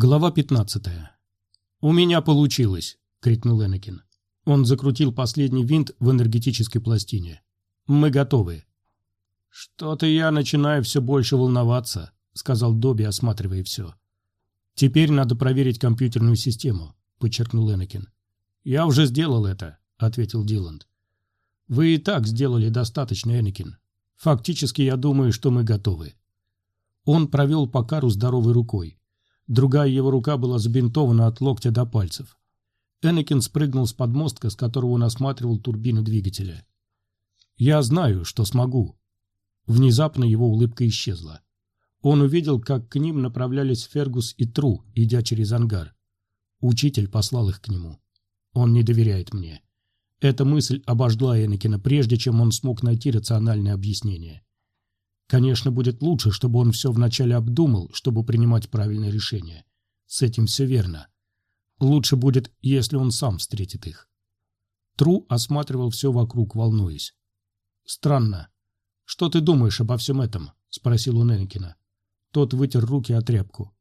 Глава 15. «У меня получилось!» — крикнул Энакин. Он закрутил последний винт в энергетической пластине. «Мы готовы!» «Что-то я начинаю все больше волноваться», — сказал Добби, осматривая все. «Теперь надо проверить компьютерную систему», — подчеркнул Энакин. «Я уже сделал это», — ответил Диланд. «Вы и так сделали достаточно, Энакин. Фактически я думаю, что мы готовы». Он провел по кару здоровой рукой. Другая его рука была забинтована от локтя до пальцев. Энакин спрыгнул с подмостка, с которого он осматривал турбину двигателя. «Я знаю, что смогу». Внезапно его улыбка исчезла. Он увидел, как к ним направлялись Фергус и Тру, идя через ангар. Учитель послал их к нему. Он не доверяет мне. Эта мысль обожгла Энакина, прежде чем он смог найти рациональное объяснение. Конечно, будет лучше, чтобы он все вначале обдумал, чтобы принимать правильное решение. С этим все верно. Лучше будет, если он сам встретит их. Тру осматривал все вокруг, волнуясь. «Странно. Что ты думаешь обо всем этом?» — спросил он Энакина. Тот вытер руки о тряпку.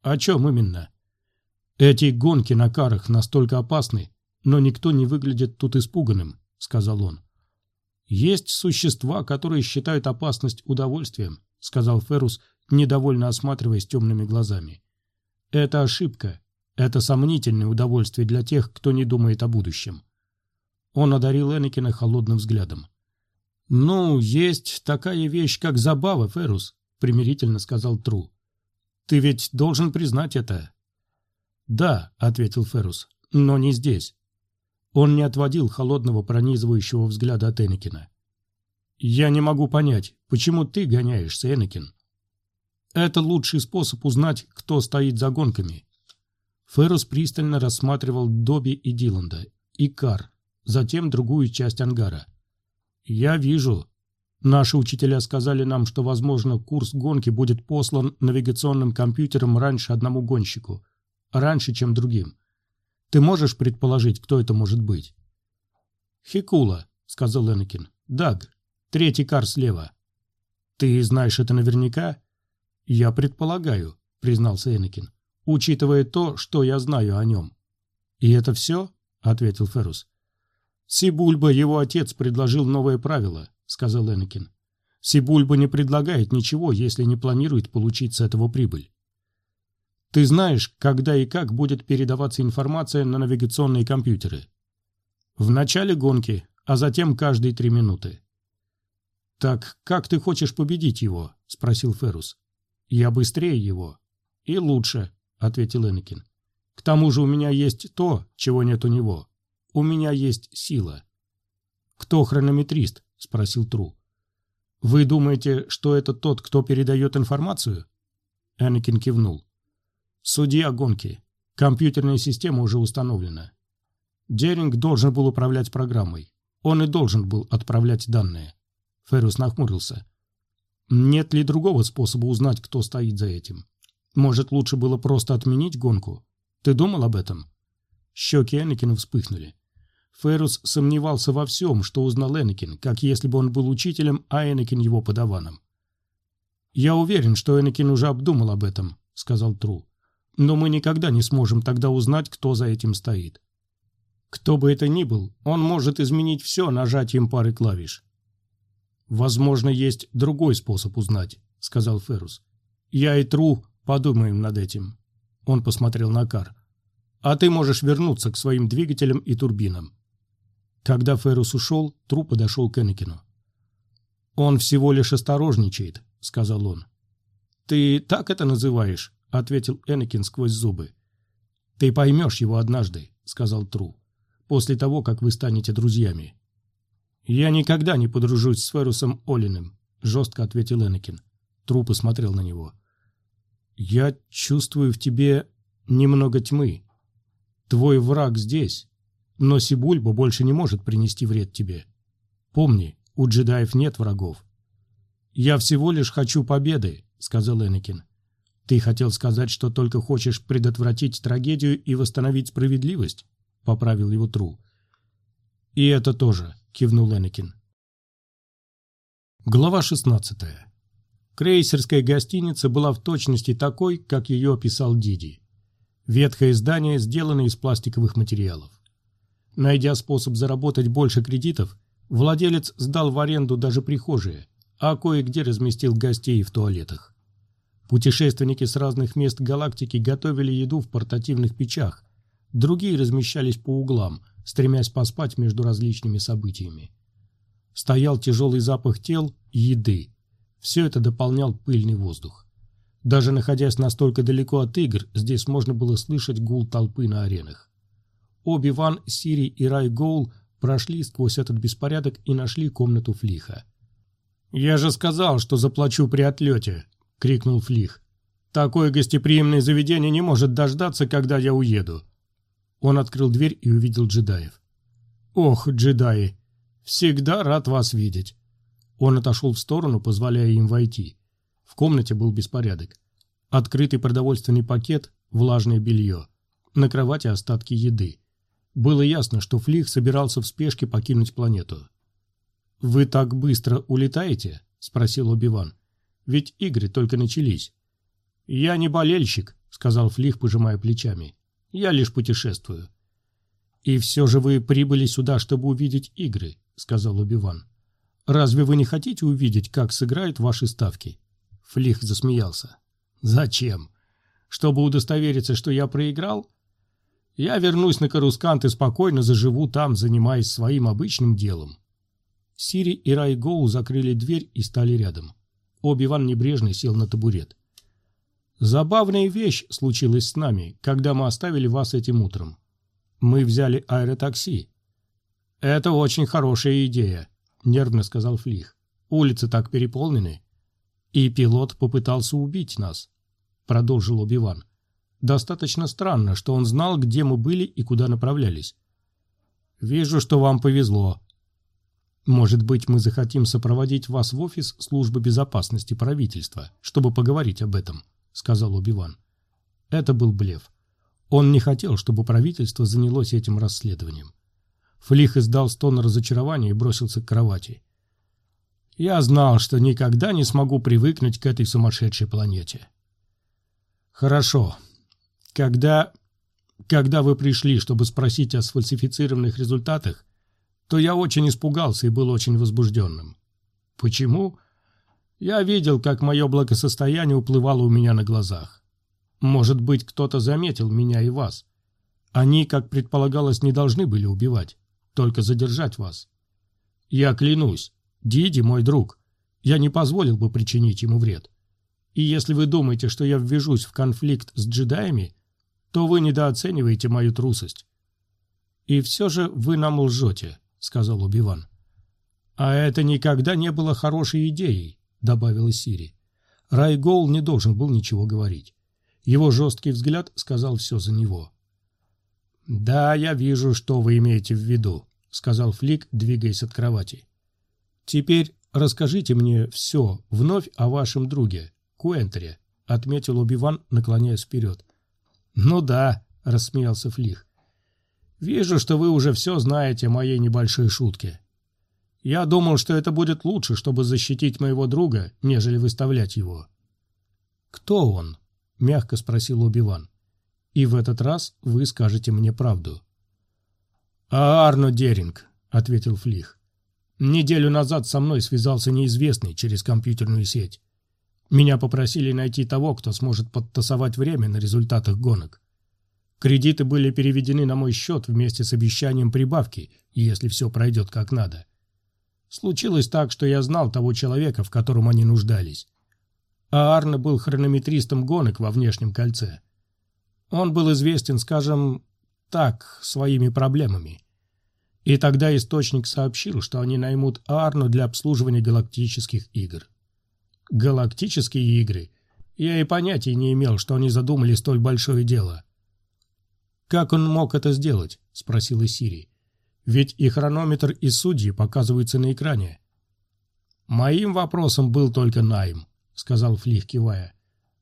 «О чем именно?» «Эти гонки на карах настолько опасны, но никто не выглядит тут испуганным», — сказал он. «Есть существа, которые считают опасность удовольствием», — сказал Феррус, недовольно осматриваясь темными глазами. «Это ошибка. Это сомнительное удовольствие для тех, кто не думает о будущем». Он одарил Энакина холодным взглядом. «Ну, есть такая вещь, как забава, Феррус», — примирительно сказал Тру. «Ты ведь должен признать это». «Да», — ответил Феррус, — «но не здесь. Он не отводил холодного пронизывающего взгляда от Энакина. «Я не могу понять, почему ты гоняешься, Энакин?» «Это лучший способ узнать, кто стоит за гонками». Феррус пристально рассматривал Добби и Диланда, и Кар, затем другую часть ангара. «Я вижу. Наши учителя сказали нам, что, возможно, курс гонки будет послан навигационным компьютером раньше одному гонщику, раньше, чем другим. Ты можешь предположить, кто это может быть?» «Хикула», — сказал Энакин. «Даг. Третий кар слева». «Ты знаешь это наверняка?» «Я предполагаю», — признался Энакин, «учитывая то, что я знаю о нем». «И это все?» — ответил Феррус. «Сибульба, его отец, предложил новое правило», — сказал Энакин. «Сибульба не предлагает ничего, если не планирует получить с этого прибыль. Ты знаешь, когда и как будет передаваться информация на навигационные компьютеры. В начале гонки, а затем каждые три минуты. «Так как ты хочешь победить его?» — спросил Феррус. «Я быстрее его». «И лучше», — ответил Энакин. «К тому же у меня есть то, чего нет у него. У меня есть сила». «Кто хронометрист?» — спросил Тру. «Вы думаете, что это тот, кто передает информацию?» Энакин кивнул. Судья гонки. Компьютерная система уже установлена. Деринг должен был управлять программой. Он и должен был отправлять данные. Феррус нахмурился. Нет ли другого способа узнать, кто стоит за этим? Может, лучше было просто отменить гонку? Ты думал об этом? Щеки Энакина вспыхнули. Феррус сомневался во всем, что узнал Энакин, как если бы он был учителем, а Энакин его подаваном. «Я уверен, что Энакин уже обдумал об этом», — сказал Тру. Но мы никогда не сможем тогда узнать, кто за этим стоит. Кто бы это ни был, он может изменить все нажатием пары клавиш. «Возможно, есть другой способ узнать», — сказал Феррус. «Я и Тру подумаем над этим». Он посмотрел на Кар. «А ты можешь вернуться к своим двигателям и турбинам». Когда Феррус ушел, Тру подошел к Энакину. «Он всего лишь осторожничает», — сказал он. «Ты так это называешь?» — ответил Энакин сквозь зубы. «Ты поймешь его однажды», — сказал Тру, — «после того, как вы станете друзьями». «Я никогда не подружусь с Ферусом Олиным», — жестко ответил Энакин. Тру посмотрел на него. «Я чувствую в тебе немного тьмы. Твой враг здесь, но Сибульба больше не может принести вред тебе. Помни, у джедаев нет врагов». «Я всего лишь хочу победы», — сказал Энакин. «Ты хотел сказать, что только хочешь предотвратить трагедию и восстановить справедливость?» — поправил его Тру. «И это тоже», — кивнул Энакин. Глава 16. Крейсерская гостиница была в точности такой, как ее описал Диди. Ветхое здание сделано из пластиковых материалов. Найдя способ заработать больше кредитов, владелец сдал в аренду даже прихожие, а кое-где разместил гостей в туалетах. Путешественники с разных мест галактики готовили еду в портативных печах, другие размещались по углам, стремясь поспать между различными событиями. Стоял тяжелый запах тел и еды. Все это дополнял пыльный воздух. Даже находясь настолько далеко от игр, здесь можно было слышать гул толпы на аренах. Оби-Ван, Сири и Рай Гоул прошли сквозь этот беспорядок и нашли комнату Флиха. «Я же сказал, что заплачу при отлете!» — крикнул Флих. «Такое гостеприимное заведение не может дождаться, когда я уеду!» Он открыл дверь и увидел джедаев. «Ох, джедаи! Всегда рад вас видеть!» Он отошел в сторону, позволяя им войти. В комнате был беспорядок. Открытый продовольственный пакет, влажное белье. На кровати остатки еды. Было ясно, что Флих собирался в спешке покинуть планету. «Вы так быстро улетаете?» – спросил Оби-Ван. «Ведь игры только начались». «Я не болельщик», – сказал Флих, пожимая плечами. «Я лишь путешествую». «И все же вы прибыли сюда, чтобы увидеть игры», — сказал Убиван. «Разве вы не хотите увидеть, как сыграют ваши ставки?» Флих засмеялся. «Зачем? Чтобы удостовериться, что я проиграл? Я вернусь на Карускант и спокойно заживу там, занимаясь своим обычным делом». Сири и Райгоу закрыли дверь и стали рядом. Оби-Ван небрежно сел на табурет. «Забавная вещь случилась с нами, когда мы оставили вас этим утром. Мы взяли аэротакси». «Это очень хорошая идея», — нервно сказал Флих. «Улицы так переполнены». «И пилот попытался убить нас», — продолжил Убиван. «Достаточно странно, что он знал, где мы были и куда направлялись». «Вижу, что вам повезло». «Может быть, мы захотим сопроводить вас в офис службы безопасности правительства, чтобы поговорить об этом», — сказал Убиван. Это был блеф. Он не хотел, чтобы правительство занялось этим расследованием. Флих издал стон разочарования и бросился к кровати. Я знал, что никогда не смогу привыкнуть к этой сумасшедшей планете. Хорошо. Когда... Когда вы пришли, чтобы спросить о сфальсифицированных результатах, то я очень испугался и был очень возбужденным. Почему? Я видел, как мое благосостояние уплывало у меня на глазах. Может быть, кто-то заметил меня и вас. Они, как предполагалось, не должны были убивать, только задержать вас. Я клянусь, Диди мой друг. Я не позволил бы причинить ему вред. И если вы думаете, что я ввяжусь в конфликт с джедаями, то вы недооцениваете мою трусость. И все же вы нам лжете, сказал Убиван. А это никогда не было хорошей идеей, добавила Сири. Райгол не должен был ничего говорить. Его жесткий взгляд сказал все за него. «Да, я вижу, что вы имеете в виду», — сказал Флик, двигаясь от кровати. «Теперь расскажите мне все вновь о вашем друге, Куэнтере», — отметил Убиван, наклоняясь вперед. «Ну да», — рассмеялся Флих. «Вижу, что вы уже все знаете о моей небольшой шутке. Я думал, что это будет лучше, чтобы защитить моего друга, нежели выставлять его». «Кто он?» — мягко спросил Убиван. «И в этот раз вы скажете мне правду». «А Арно Деринг», — ответил Флих. Неделю назад со мной связался неизвестный через компьютерную сеть. Меня попросили найти того, кто сможет подтасовать время на результатах гонок. Кредиты были переведены на мой счет вместе с обещанием прибавки, если все пройдет как надо. Случилось так, что я знал того человека, в котором они нуждались. А Арне был хронометристом гонок во внешнем кольце. Он был известен, скажем так, своими проблемами. И тогда источник сообщил, что они наймут Арну для обслуживания галактических игр. Галактические игры? Я и понятия не имел, что они задумали столь большое дело. «Как он мог это сделать?» – спросила Сири. «Ведь и хронометр, и судьи показываются на экране». «Моим вопросом был только найм», – сказал Флих, кивая.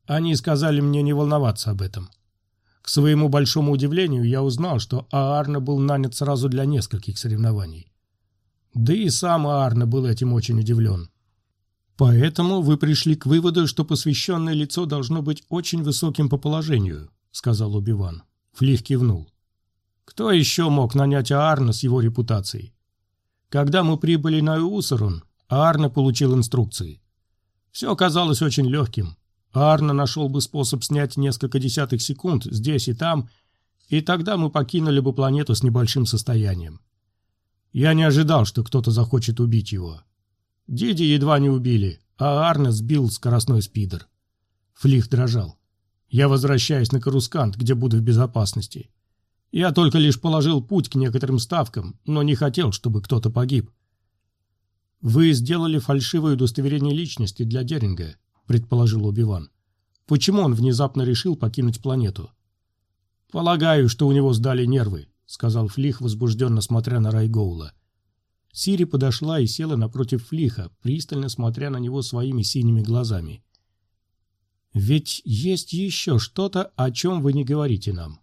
«Они сказали мне не волноваться об этом. К своему большому удивлению, я узнал, что Аарна был нанят сразу для нескольких соревнований. Да и сам Аарна был этим очень удивлен. «Поэтому вы пришли к выводу, что посвященное лицо должно быть очень высоким по положению?» – сказал Убиван. Флих кивнул. Кто еще мог нанять Аарна с его репутацией? Когда мы прибыли на Усарун, Аарна получил инструкции. Все оказалось очень легким. Аарна нашел бы способ снять несколько десятых секунд здесь и там, и тогда мы покинули бы планету с небольшим состоянием. Я не ожидал, что кто-то захочет убить его. Диди едва не убили, а Арна сбил скоростной спидер. Флих дрожал. Я возвращаюсь на Карускант, где буду в безопасности. Я только лишь положил путь к некоторым ставкам, но не хотел, чтобы кто-то погиб. «Вы сделали фальшивое удостоверение личности для Деринга», — предположил Убиван. «Почему он внезапно решил покинуть планету?» «Полагаю, что у него сдали нервы», — сказал Флих, возбужденно смотря на Райгоула. Сири подошла и села напротив Флиха, пристально смотря на него своими синими глазами. «Ведь есть еще что-то, о чем вы не говорите нам».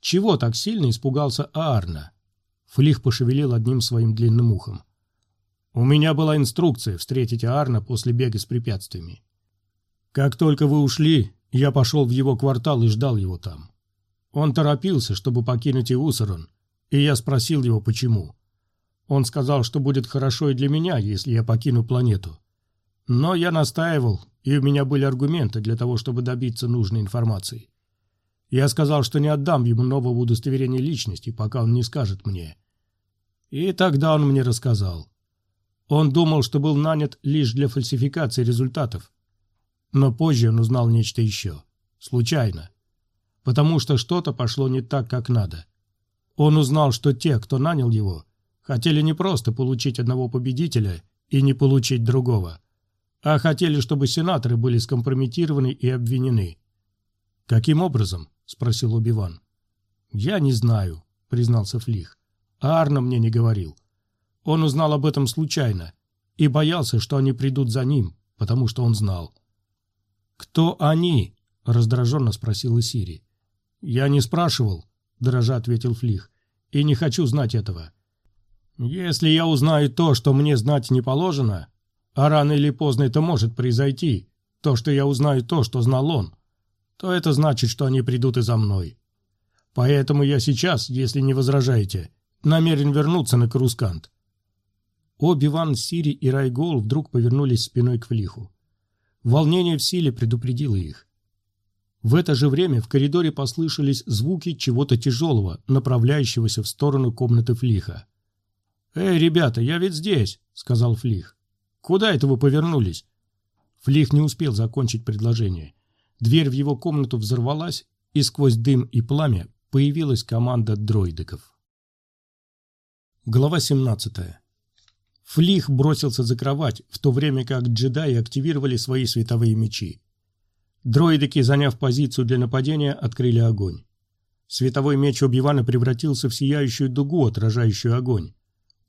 «Чего так сильно испугался Аарна?» Флих пошевелил одним своим длинным ухом. «У меня была инструкция встретить Аарна после бега с препятствиями. Как только вы ушли, я пошел в его квартал и ждал его там. Он торопился, чтобы покинуть Иусарон, и я спросил его, почему. Он сказал, что будет хорошо и для меня, если я покину планету. Но я настаивал, и у меня были аргументы для того, чтобы добиться нужной информации. Я сказал, что не отдам ему нового удостоверения личности, пока он не скажет мне. И тогда он мне рассказал. Он думал, что был нанят лишь для фальсификации результатов. Но позже он узнал нечто еще. Случайно потому что что-то пошло не так, как надо. Он узнал, что те, кто нанял его, хотели не просто получить одного победителя и не получить другого, а хотели, чтобы сенаторы были скомпрометированы и обвинены. «Каким образом?» – спросил Убиван. «Я не знаю», – признался Флих. А Арна мне не говорил. Он узнал об этом случайно и боялся, что они придут за ним, потому что он знал. «Кто они?» – раздраженно спросил Исири. «Я не спрашивал», — дрожа ответил Флих, — «и не хочу знать этого. Если я узнаю то, что мне знать не положено, а рано или поздно это может произойти, то, что я узнаю то, что знал он, то это значит, что они придут и за мной. Поэтому я сейчас, если не возражаете, намерен вернуться на Карускант». Оби-Ван, Сири и Райгол вдруг повернулись спиной к Флиху. Волнение в силе предупредило их. В это же время в коридоре послышались звуки чего-то тяжелого, направляющегося в сторону комнаты Флиха. «Эй, ребята, я ведь здесь!» — сказал Флих. «Куда это вы повернулись?» Флих не успел закончить предложение. Дверь в его комнату взорвалась, и сквозь дым и пламя появилась команда дроидиков. Глава 17. Флих бросился за кровать, в то время как джедаи активировали свои световые мечи. Дроидики, заняв позицию для нападения, открыли огонь. Световой меч Оби-Вана превратился в сияющую дугу, отражающую огонь.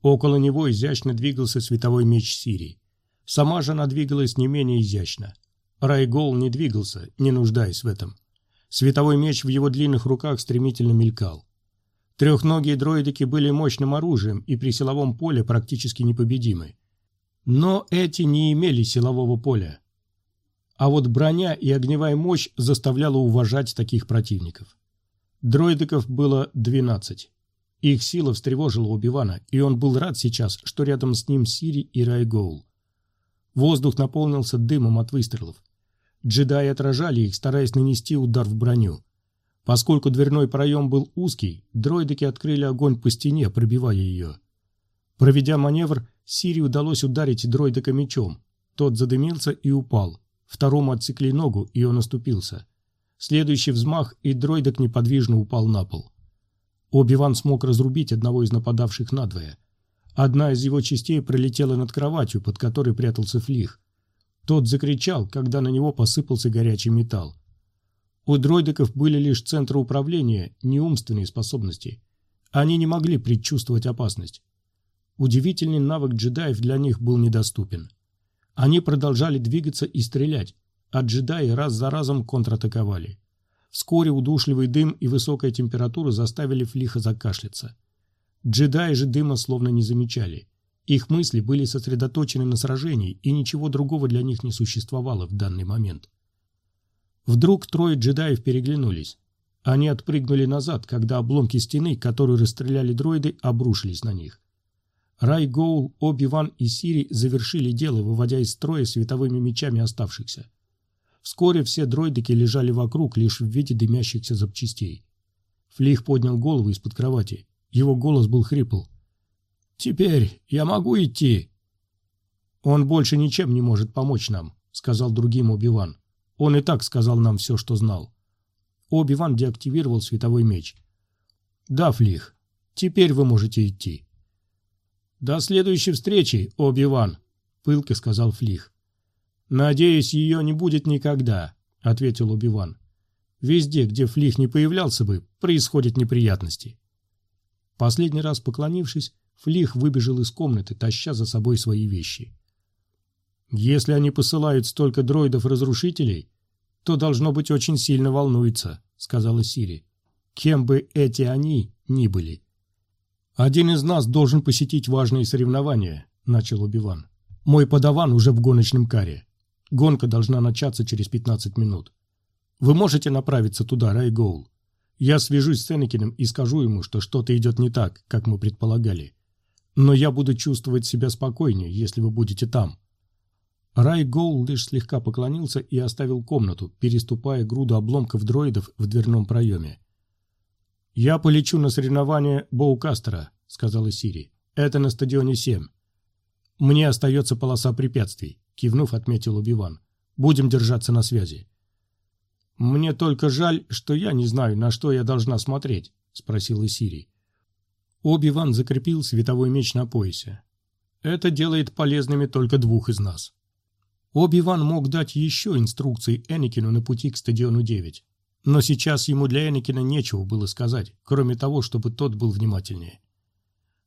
Около него изящно двигался световой меч Сирии. Сама же она двигалась не менее изящно. Райгол не двигался, не нуждаясь в этом. Световой меч в его длинных руках стремительно мелькал. Трехногие дроидики были мощным оружием и при силовом поле практически непобедимы. Но эти не имели силового поля. А вот броня и огневая мощь заставляла уважать таких противников. Дроидиков было 12. Их сила встревожила Убивана, и он был рад сейчас, что рядом с ним Сири и Райгоул. Воздух наполнился дымом от выстрелов. Джедаи отражали их, стараясь нанести удар в броню. Поскольку дверной проем был узкий, дроидики открыли огонь по стене, пробивая ее. Проведя маневр, Сири удалось ударить дроидика мечом. Тот задымился и упал. Второму отсекли ногу, и он оступился. Следующий взмах, и дроидок неподвижно упал на пол. Оби-Ван смог разрубить одного из нападавших надвое. Одна из его частей пролетела над кроватью, под которой прятался флих. Тот закричал, когда на него посыпался горячий металл. У дроидиков были лишь центры управления, не умственные способности. Они не могли предчувствовать опасность. Удивительный навык джедаев для них был недоступен. Они продолжали двигаться и стрелять, а джедаи раз за разом контратаковали. Вскоре удушливый дым и высокая температура заставили Флиха закашляться. Джедаи же дыма словно не замечали. Их мысли были сосредоточены на сражении, и ничего другого для них не существовало в данный момент. Вдруг трое джедаев переглянулись. Они отпрыгнули назад, когда обломки стены, которую расстреляли дроиды, обрушились на них. Рай Гоул, Оби-Ван и Сири завершили дело, выводя из строя световыми мечами оставшихся. Вскоре все дроидики лежали вокруг, лишь в виде дымящихся запчастей. Флих поднял голову из-под кровати. Его голос был хрипл. «Теперь я могу идти?» «Он больше ничем не может помочь нам», — сказал другим Оби-Ван. «Он и так сказал нам все, что знал». Оби-Ван деактивировал световой меч. «Да, Флих, теперь вы можете идти». «До следующей встречи, Оби-Ван», — пылко сказал Флих. «Надеюсь, ее не будет никогда», — ответил Убиван. «Везде, где Флих не появлялся бы, происходят неприятности». Последний раз поклонившись, Флих выбежал из комнаты, таща за собой свои вещи. «Если они посылают столько дроидов-разрушителей, то, должно быть, очень сильно волнуется», — сказала Сири. «Кем бы эти они ни были». «Один из нас должен посетить важные соревнования», — начал Убиван. «Мой подаван уже в гоночном каре. Гонка должна начаться через 15 минут. Вы можете направиться туда, Райгоул. Я свяжусь с Энакином и скажу ему, что что-то идет не так, как мы предполагали. Но я буду чувствовать себя спокойнее, если вы будете там. Рай Гоул лишь слегка поклонился и оставил комнату, переступая груду обломков дроидов в дверном проеме. «Я полечу на соревнование Боукастера», — сказала Сири. «Это на стадионе 7. Мне остается полоса препятствий. — кивнув, отметил Убиван. «Будем держаться на связи». «Мне только жаль, что я не знаю, на что я должна смотреть», — спросила Сири. Оби-Ван закрепил световой меч на поясе. «Это делает полезными только двух из нас». Оби-Ван мог дать еще инструкции Энакину на пути к стадиону 9, но сейчас ему для Энакина нечего было сказать, кроме того, чтобы тот был внимательнее.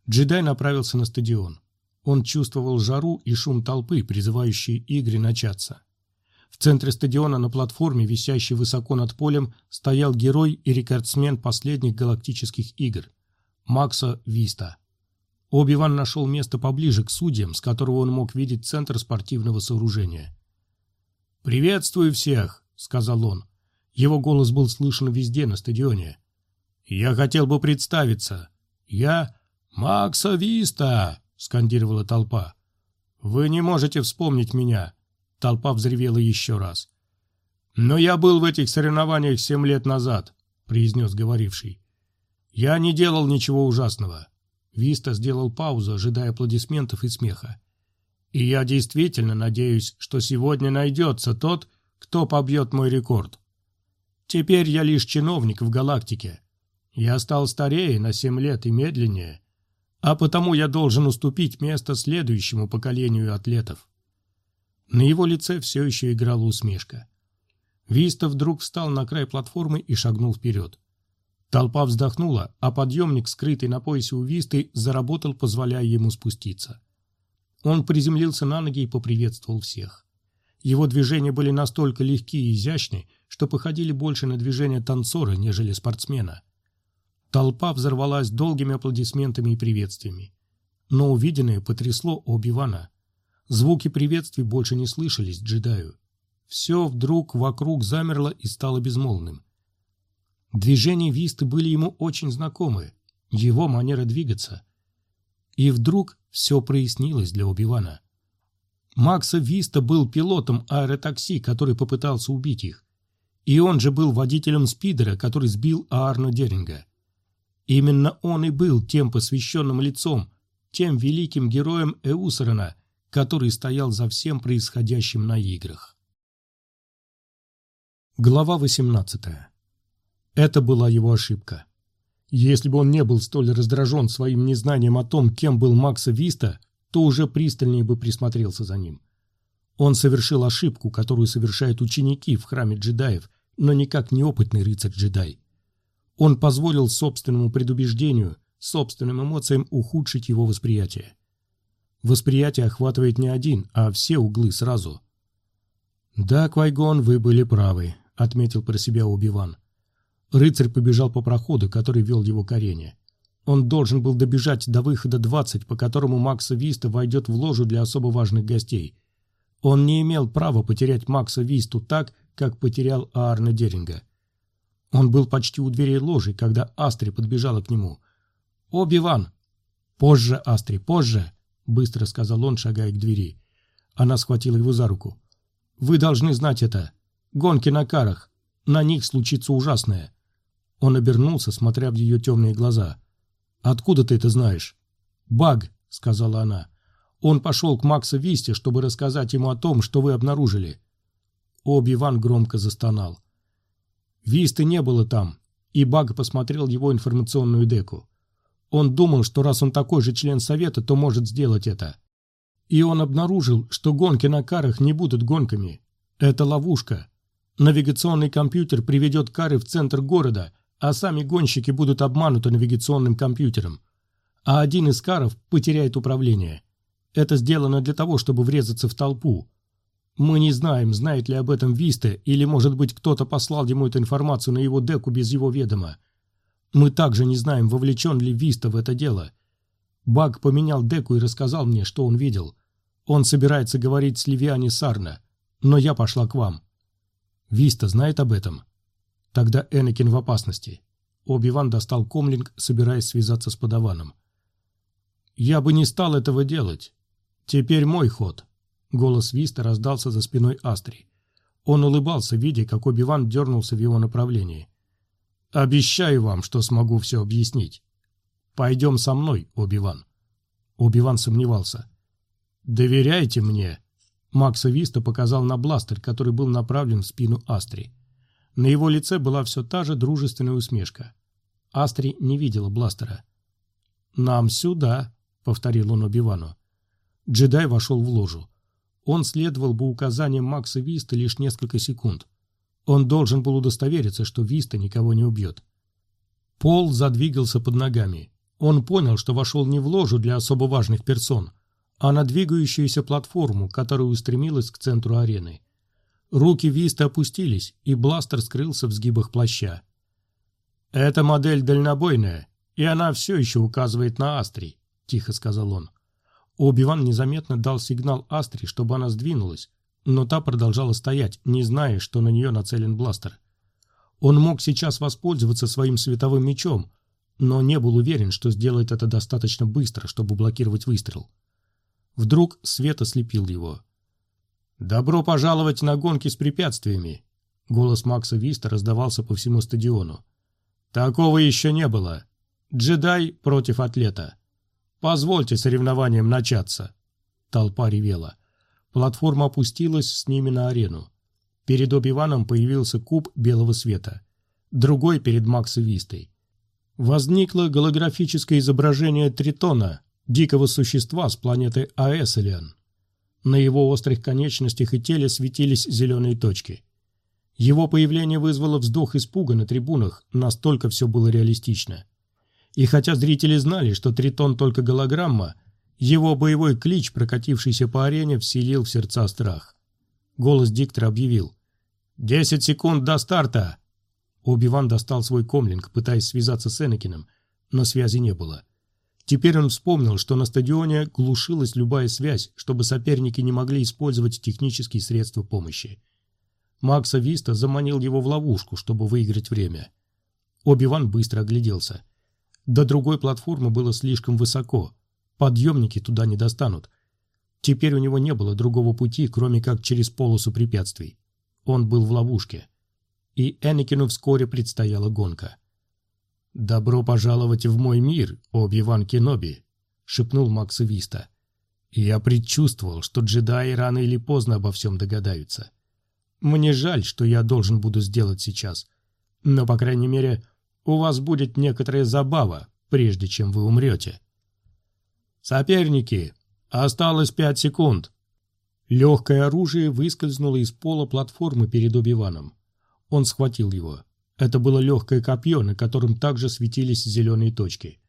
Джедай направился на стадион. Он чувствовал жару и шум толпы, призывающие игры начаться. В центре стадиона на платформе, висящей высоко над полем, стоял герой и рекордсмен последних галактических игр – Макса Виста. Оби-Ван нашел место поближе к судьям, с которого он мог видеть центр спортивного сооружения. «Приветствую всех!» – сказал он. Его голос был слышен везде на стадионе. «Я хотел бы представиться. Я Макса Виста!» — скандировала толпа. «Вы не можете вспомнить меня!» Толпа взревела еще раз. «Но я был в этих соревнованиях семь лет назад», — произнес говоривший. «Я не делал ничего ужасного». Виста сделал паузу, ожидая аплодисментов и смеха. «И я действительно надеюсь, что сегодня найдется тот, кто побьет мой рекорд. Теперь я лишь чиновник в галактике. Я стал старее на семь лет и медленнее, а потому я должен уступить место следующему поколению атлетов. На его лице все еще играла усмешка. Виста вдруг встал на край платформы и шагнул вперед. Толпа вздохнула, а подъемник, скрытый на поясе у Висты, заработал, позволяя ему спуститься. Он приземлился на ноги и поприветствовал всех. Его движения были настолько легкие и изящны, что походили больше на движения танцора, нежели спортсмена. Толпа взорвалась долгими аплодисментами и приветствиями. Но увиденное потрясло Оби-Вана. Звуки приветствий больше не слышались джедаю. Все вдруг вокруг замерло и стало безмолвным. Движения Висты были ему очень знакомы, его манера двигаться. И вдруг все прояснилось для Оби-Вана. Макса Виста был пилотом аэротакси, который попытался убить их. И он же был водителем спидера, который сбил Аарна Деринга. Именно он и был тем посвященным лицом, тем великим героем Эусерена, который стоял за всем происходящим на играх. Глава 18. Это была его ошибка. Если бы он не был столь раздражен своим незнанием о том, кем был Макса Виста, то уже пристальнее бы присмотрелся за ним. Он совершил ошибку, которую совершают ученики в храме джедаев, но никак не опытный рыцарь-джедай. Он позволил собственному предубеждению, собственным эмоциям ухудшить его восприятие. Восприятие охватывает не один, а все углы сразу. «Да, Квайгон, вы были правы», — отметил про себя Убиван. Рыцарь побежал по проходу, который вел его к арене. Он должен был добежать до выхода 20, по которому Макса Виста войдет в ложу для особо важных гостей. Он не имел права потерять Макса Висту так, как потерял Аарна Деринга. Он был почти у дверей ложи, когда Астри подбежала к нему. «Оби-Ван!» «Позже, Астри, позже!» — быстро сказал он, шагая к двери. Она схватила его за руку. «Вы должны знать это. Гонки на карах. На них случится ужасное». Он обернулся, смотря в ее темные глаза. «Откуда ты это знаешь?» «Баг», — сказала она. «Он пошел к Максу Висте, чтобы рассказать ему о том, что вы обнаружили». Оби-Ван громко застонал. Висты не было там, и Баг посмотрел его информационную деку. Он думал, что раз он такой же член Совета, то может сделать это. И он обнаружил, что гонки на карах не будут гонками. Это ловушка. Навигационный компьютер приведет кары в центр города, а сами гонщики будут обмануты навигационным компьютером. А один из каров потеряет управление. Это сделано для того, чтобы врезаться в толпу. Мы не знаем, знает ли об этом Висте, или, может быть, кто-то послал ему эту информацию на его деку без его ведома. Мы также не знаем, вовлечен ли Виста в это дело. Баг поменял деку и рассказал мне, что он видел. Он собирается говорить с Ливиани Сарна, но я пошла к вам. Виста знает об этом? Тогда Энакин в опасности. Оби-Ван достал комлинг, собираясь связаться с подаваном. «Я бы не стал этого делать. Теперь мой ход». Голос Виста раздался за спиной Астри. Он улыбался, видя, как Оби-Ван дернулся в его направлении. Обещаю вам, что смогу все объяснить. Пойдем со мной, Оби-Ван. Оби-Ван сомневался. Доверяйте мне. Макса Виста показал на бластер, который был направлен в спину Астри. На его лице была все та же дружественная усмешка. Астри не видела бластера. «Нам сюда», — повторил он Оби-Вану. Джедай вошел в ложу. Он следовал бы указаниям Макса Виста лишь несколько секунд. Он должен был удостовериться, что Виста никого не убьет. Пол задвигался под ногами. Он понял, что вошел не в ложу для особо важных персон, а на двигающуюся платформу, которая устремилась к центру арены. Руки Виста опустились, и бластер скрылся в сгибах плаща. «Эта модель дальнобойная, и она все еще указывает на Астри», — тихо сказал он. Оби-Ван незаметно дал сигнал Астри, чтобы она сдвинулась, но та продолжала стоять, не зная, что на нее нацелен бластер. Он мог сейчас воспользоваться своим световым мечом, но не был уверен, что сделает это достаточно быстро, чтобы блокировать выстрел. Вдруг свет ослепил его. «Добро пожаловать на гонки с препятствиями!» Голос Макса Виста раздавался по всему стадиону. «Такого еще не было. Джедай против атлета. Позвольте соревнованиям начаться!» Толпа ревела. Платформа опустилась с ними на арену. Перед Оби-Ваном появился куб белого света. Другой перед Максом Вистой. Возникло голографическое изображение Тритона, дикого существа с планеты Аэсэлиан. На его острых конечностях и теле светились зеленые точки. Его появление вызвало вздох испуга на трибунах, настолько все было реалистично. И хотя зрители знали, что Тритон только голограмма – его боевой клич, прокатившийся по арене, вселил в сердца страх. Голос диктора объявил. «Десять секунд до старта!» Оби-Ван достал свой комлинг, пытаясь связаться с Энакином, но связи не было. Теперь он вспомнил, что на стадионе глушилась любая связь, чтобы соперники не могли использовать технические средства помощи. Макса Виста заманил его в ловушку, чтобы выиграть время. Оби-Ван быстро огляделся. До другой платформы было слишком высоко, Подъемники туда не достанут. Теперь у него не было другого пути, кроме как через полосу препятствий. Он был в ловушке. И Энакину вскоре предстояла гонка. «Добро пожаловать в мой мир, Оби-Ван Кеноби», — шепнул Макс Виста. «Я предчувствовал, что джедаи рано или поздно обо всем догадаются. Мне жаль, что я должен буду сделать сейчас. Но, по крайней мере, у вас будет некоторая забава, прежде чем вы умрете». «Соперники! Осталось пять секунд!» Легкое оружие выскользнуло из пола платформы перед Оби-Ваном. Он схватил его. Это было легкое копье, на котором также светились зеленые точки.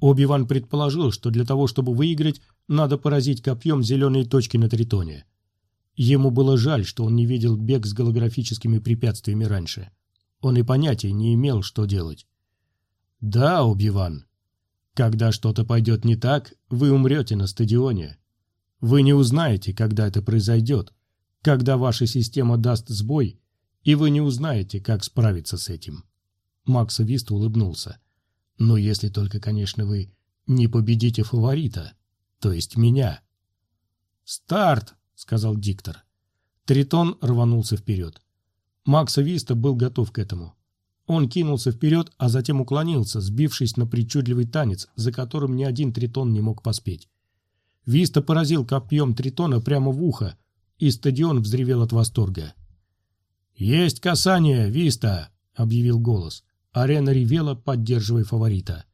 Оби-Ван предположил, что для того, чтобы выиграть, надо поразить копьем зеленые точки на тритоне. Ему было жаль, что он не видел бег с голографическими препятствиями раньше. Он и понятия не имел, что делать. «Да, Оби-Ван, когда что-то пойдет не так, вы умрете на стадионе. Вы не узнаете, когда это произойдет. Когда ваша система даст сбой, и вы не узнаете, как справиться с этим. Макс Вист улыбнулся. Но если только, конечно, вы не победите фаворита, то есть меня. «Старт!» — сказал диктор. Тритон рванулся вперед. Макс Виста был готов к этому. Он кинулся вперед, а затем уклонился, сбившись на причудливый танец, за которым ни один тритон не мог поспеть. Виста поразил копьем тритона прямо в ухо, и стадион взревел от восторга. «Есть касание, Виста!» — объявил голос. Арена ревела, поддерживая фаворита.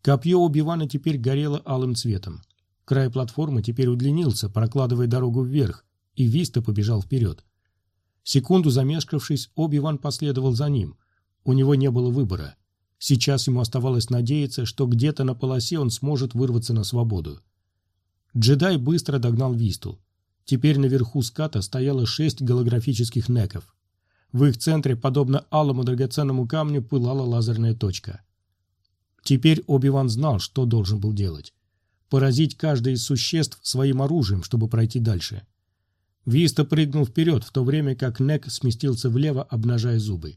Копье у Бивана теперь горело алым цветом. Край платформы теперь удлинился, прокладывая дорогу вверх, и Виста побежал вперед. Секунду замешкавшись, Оби-Ван последовал за ним. У него не было выбора. Сейчас ему оставалось надеяться, что где-то на полосе он сможет вырваться на свободу. Джедай быстро догнал Висту. Теперь наверху ската стояло шесть голографических неков. В их центре, подобно алому драгоценному камню, пылала лазерная точка. Теперь Оби-Ван знал, что должен был делать. Поразить каждое из существ своим оружием, чтобы пройти дальше. Виста прыгнул вперед, в то время как Нек сместился влево, обнажая зубы.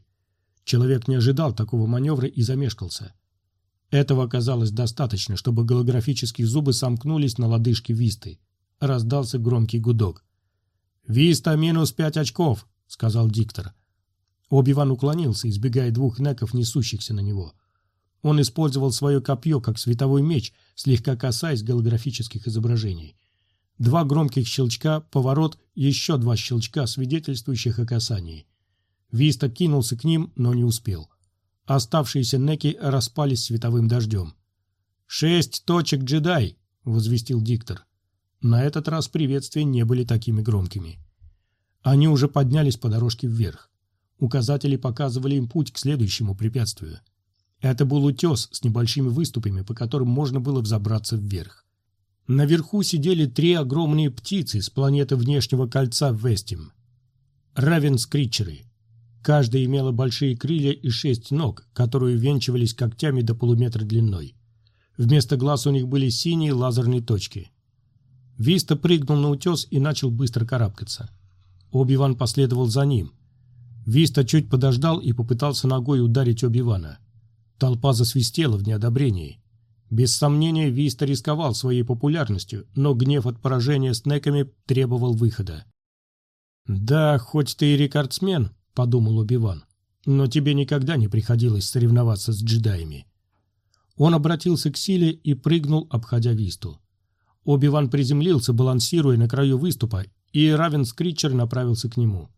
Человек не ожидал такого маневра и замешкался. Этого оказалось достаточно, чтобы голографические зубы сомкнулись на лодыжке Висты. Раздался громкий гудок. «Виста минус пять очков», — сказал диктор. Оби-Ван уклонился, избегая двух неков, несущихся на него. Он использовал свое копье как световой меч, слегка касаясь голографических изображений. Два громких щелчка, поворот, еще два щелчка, свидетельствующих о касании. Виста кинулся к ним, но не успел. Оставшиеся неки распались световым дождем. «Шесть точек джедай!» — возвестил диктор. На этот раз приветствия не были такими громкими. Они уже поднялись по дорожке вверх. Указатели показывали им путь к следующему препятствию. Это был утес с небольшими выступами, по которым можно было взобраться вверх. Наверху сидели три огромные птицы с планеты внешнего кольца Вестим. Равенскричеры. Каждая имела большие крылья и шесть ног, которые венчивались когтями до полуметра длиной. Вместо глаз у них были синие лазерные точки. Виста прыгнул на утес и начал быстро карабкаться. Оби-Ван последовал за ним. Виста чуть подождал и попытался ногой ударить Оби-Вана. Толпа засвистела в неодобрении. Без сомнения, Виста рисковал своей популярностью, но гнев от поражения с неками требовал выхода. «Да, хоть ты и рекордсмен», — подумал Оби-Ван, «но тебе никогда не приходилось соревноваться с джедаями». Он обратился к силе и прыгнул, обходя Висту. Оби-Ван приземлился, балансируя на краю выступа, и Равен Скричер направился к нему.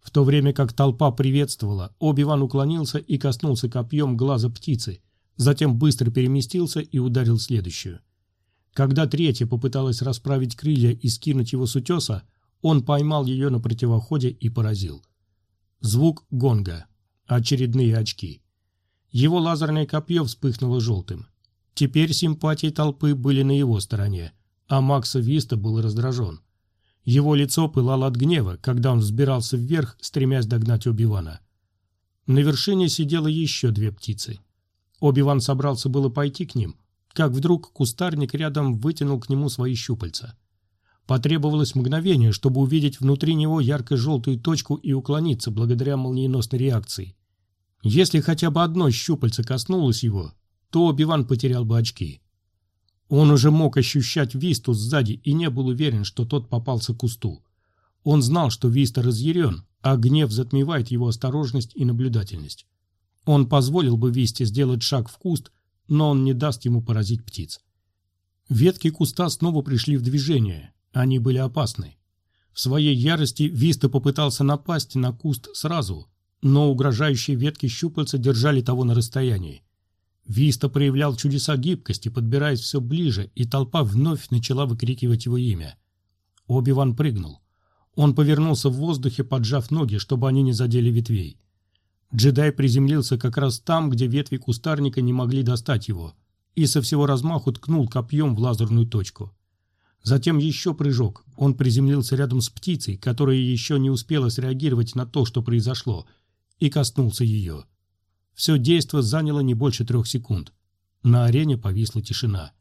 В то время как толпа приветствовала, Оби-Ван уклонился и коснулся копьем глаза птицы, затем быстро переместился и ударил следующую. Когда третья попыталась расправить крылья и скинуть его с утеса, он поймал ее на противоходе и поразил. Звук гонга. Очередные очки. Его лазерное копье вспыхнуло желтым. Теперь симпатии толпы были на его стороне, а Макса Виста был раздражен. Его лицо пылало от гнева, когда он взбирался вверх, стремясь догнать Оби-Вана. На вершине сидело еще две птицы. Оби-Ван собрался было пойти к ним, как вдруг кустарник рядом вытянул к нему свои щупальца. Потребовалось мгновение, чтобы увидеть внутри него ярко-желтую точку и уклониться благодаря молниеносной реакции. Если хотя бы одно щупальце коснулось его, то Оби-Ван потерял бы очки. Он уже мог ощущать Висту сзади и не был уверен, что тот попался к кусту. Он знал, что Виста разъярен, а гнев затмевает его осторожность и наблюдательность. Он позволил бы Висте сделать шаг в куст, но он не даст ему поразить птиц. Ветки куста снова пришли в движение, они были опасны. В своей ярости Виста попытался напасть на куст сразу, но угрожающие ветки щупальца держали того на расстоянии. Виста проявлял чудеса гибкости, подбираясь все ближе, и толпа вновь начала выкрикивать его имя. Оби-Ван прыгнул. Он повернулся в воздухе, поджав ноги, чтобы они не задели ветвей. Джедай приземлился как раз там, где ветви кустарника не могли достать его, и со всего размаху ткнул копьем в лазерную точку. Затем еще прыжок. Он приземлился рядом с птицей, которая еще не успела среагировать на то, что произошло, и коснулся ее. Все действо заняло не больше трех секунд. На арене повисла тишина.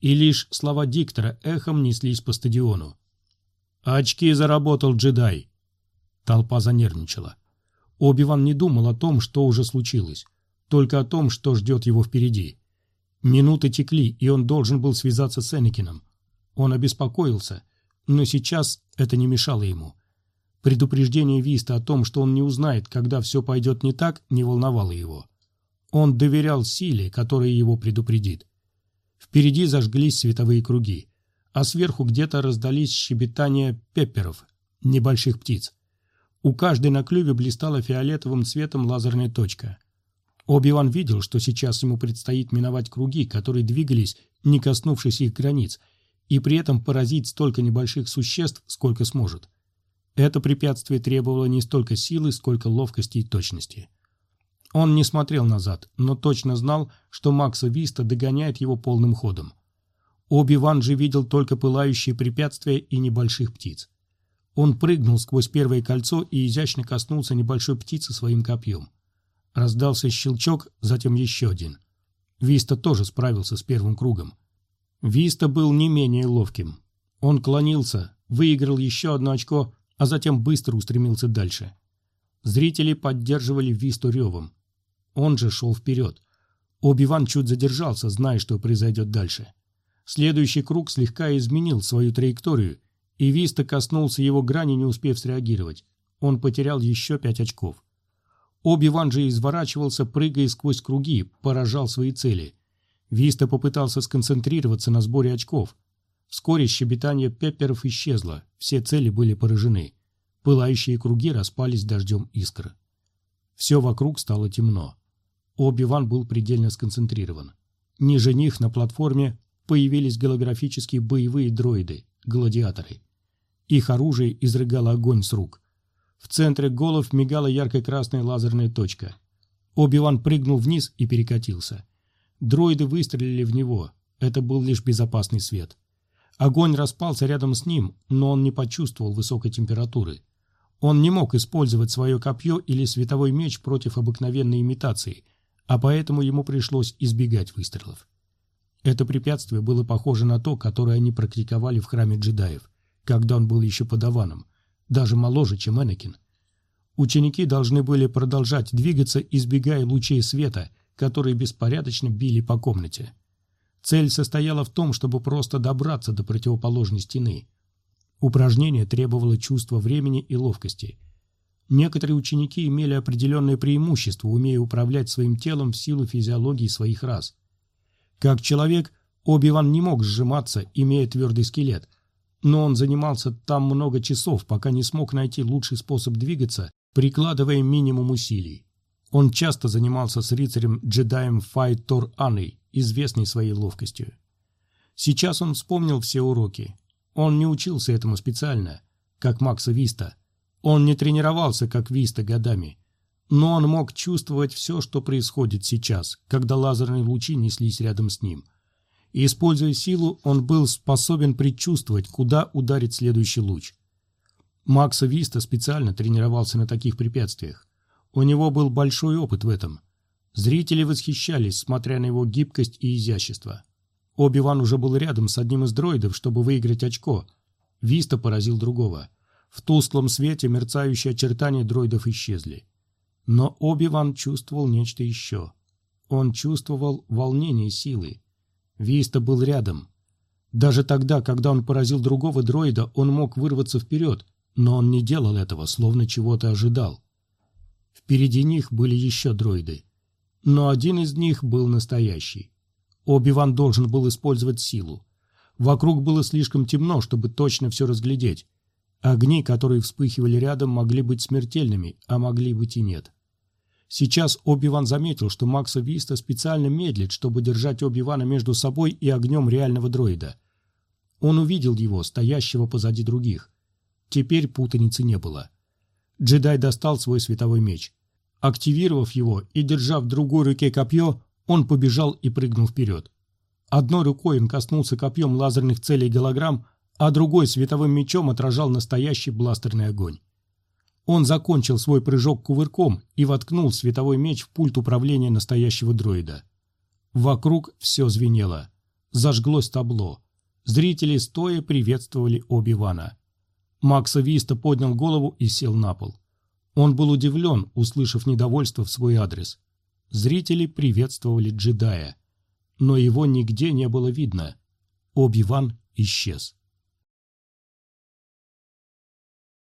И лишь слова диктора эхом неслись по стадиону. «Очки заработал джедай!» Толпа занервничала. Оби-Ван не думал о том, что уже случилось, только о том, что ждет его впереди. Минуты текли, и он должен был связаться с Энакином. Он обеспокоился, но сейчас это не мешало ему. Предупреждение Виста о том, что он не узнает, когда все пойдет не так, не волновало его. Он доверял силе, которая его предупредит. Впереди зажглись световые круги, а сверху где-то раздались щебетания пепперов, небольших птиц. У каждой на клюве блистала фиолетовым цветом лазерная точка. Оби-Ван видел, что сейчас ему предстоит миновать круги, которые двигались, не коснувшись их границ, и при этом поразить столько небольших существ, сколько сможет. Это препятствие требовало не столько силы, сколько ловкости и точности. Он не смотрел назад, но точно знал, что Макса Виста догоняет его полным ходом. Оби-Ван же видел только пылающие препятствия и небольших птиц. Он прыгнул сквозь первое кольцо и изящно коснулся небольшой птицы своим копьем. Раздался щелчок, затем еще один. Виста тоже справился с первым кругом. Виста был не менее ловким. Он клонился, выиграл еще одно очко, а затем быстро устремился дальше. Зрители поддерживали Висту ревом. Он же шел вперед. Оби-Ван чуть задержался, зная, что произойдет дальше. Следующий круг слегка изменил свою траекторию, и Виста коснулся его грани, не успев среагировать. Он потерял еще пять очков. Оби-Ван же изворачивался, прыгая сквозь круги, поражал свои цели. Виста попытался сконцентрироваться на сборе очков. Вскоре щебетание пепперов исчезло, все цели были поражены. Пылающие круги распались дождем искр. Все вокруг стало темно. Оби-Ван был предельно сконцентрирован. Ниже них на платформе появились голографические боевые дроиды, гладиаторы. Их оружие изрыгало огонь с рук. В центре голов мигала ярко-красная лазерная точка. Оби-Ван прыгнул вниз и перекатился. Дроиды выстрелили в него. Это был лишь безопасный свет. Огонь распался рядом с ним, но он не почувствовал высокой температуры. Он не мог использовать свое копье или световой меч против обыкновенной имитации, а поэтому ему пришлось избегать выстрелов. Это препятствие было похоже на то, которое они практиковали в храме джедаев, когда он был еще подаваном, даже моложе, чем Энакин. Ученики должны были продолжать двигаться, избегая лучей света, которые беспорядочно били по комнате. Цель состояла в том, чтобы просто добраться до противоположной стены. Упражнение требовало чувства времени и ловкости – Некоторые ученики имели определенное преимущество, умея управлять своим телом в силу физиологии своих рас. Как человек, Оби-Ван не мог сжиматься, имея твердый скелет, но он занимался там много часов, пока не смог найти лучший способ двигаться, прикладывая минимум усилий. Он часто занимался с рыцарем-джедаем Файт Тор Аной, известный своей ловкостью. Сейчас он вспомнил все уроки. Он не учился этому специально, как Макса Виста – он не тренировался, как Виста, годами. Но он мог чувствовать все, что происходит сейчас, когда лазерные лучи неслись рядом с ним. Используя силу, он был способен предчувствовать, куда ударит следующий луч. Макса Виста специально тренировался на таких препятствиях. У него был большой опыт в этом. Зрители восхищались, смотря на его гибкость и изящество. Оби-Ван уже был рядом с одним из дроидов, чтобы выиграть очко. Виста поразил другого – в тусклом свете мерцающие очертания дроидов исчезли. Но Оби-Ван чувствовал нечто еще. Он чувствовал волнение силы. Виста был рядом. Даже тогда, когда он поразил другого дроида, он мог вырваться вперед, но он не делал этого, словно чего-то ожидал. Впереди них были еще дроиды. Но один из них был настоящий. Оби-Ван должен был использовать силу. Вокруг было слишком темно, чтобы точно все разглядеть. Огни, которые вспыхивали рядом, могли быть смертельными, а могли быть и нет. Сейчас Оби-Ван заметил, что Макса Виста специально медлит, чтобы держать Оби-Вана между собой и огнем реального дроида. Он увидел его, стоящего позади других. Теперь путаницы не было. Джедай достал свой световой меч. Активировав его и держа в другой руке копье, он побежал и прыгнул вперед. Одной рукой он коснулся копьем лазерных целей голограмм, а другой световым мечом отражал настоящий бластерный огонь. Он закончил свой прыжок кувырком и воткнул световой меч в пульт управления настоящего дроида. Вокруг все звенело. Зажглось табло. Зрители стоя приветствовали Оби-Вана. Макса Виста поднял голову и сел на пол. Он был удивлен, услышав недовольство в свой адрес. Зрители приветствовали джедая. Но его нигде не было видно. Оби-Ван исчез.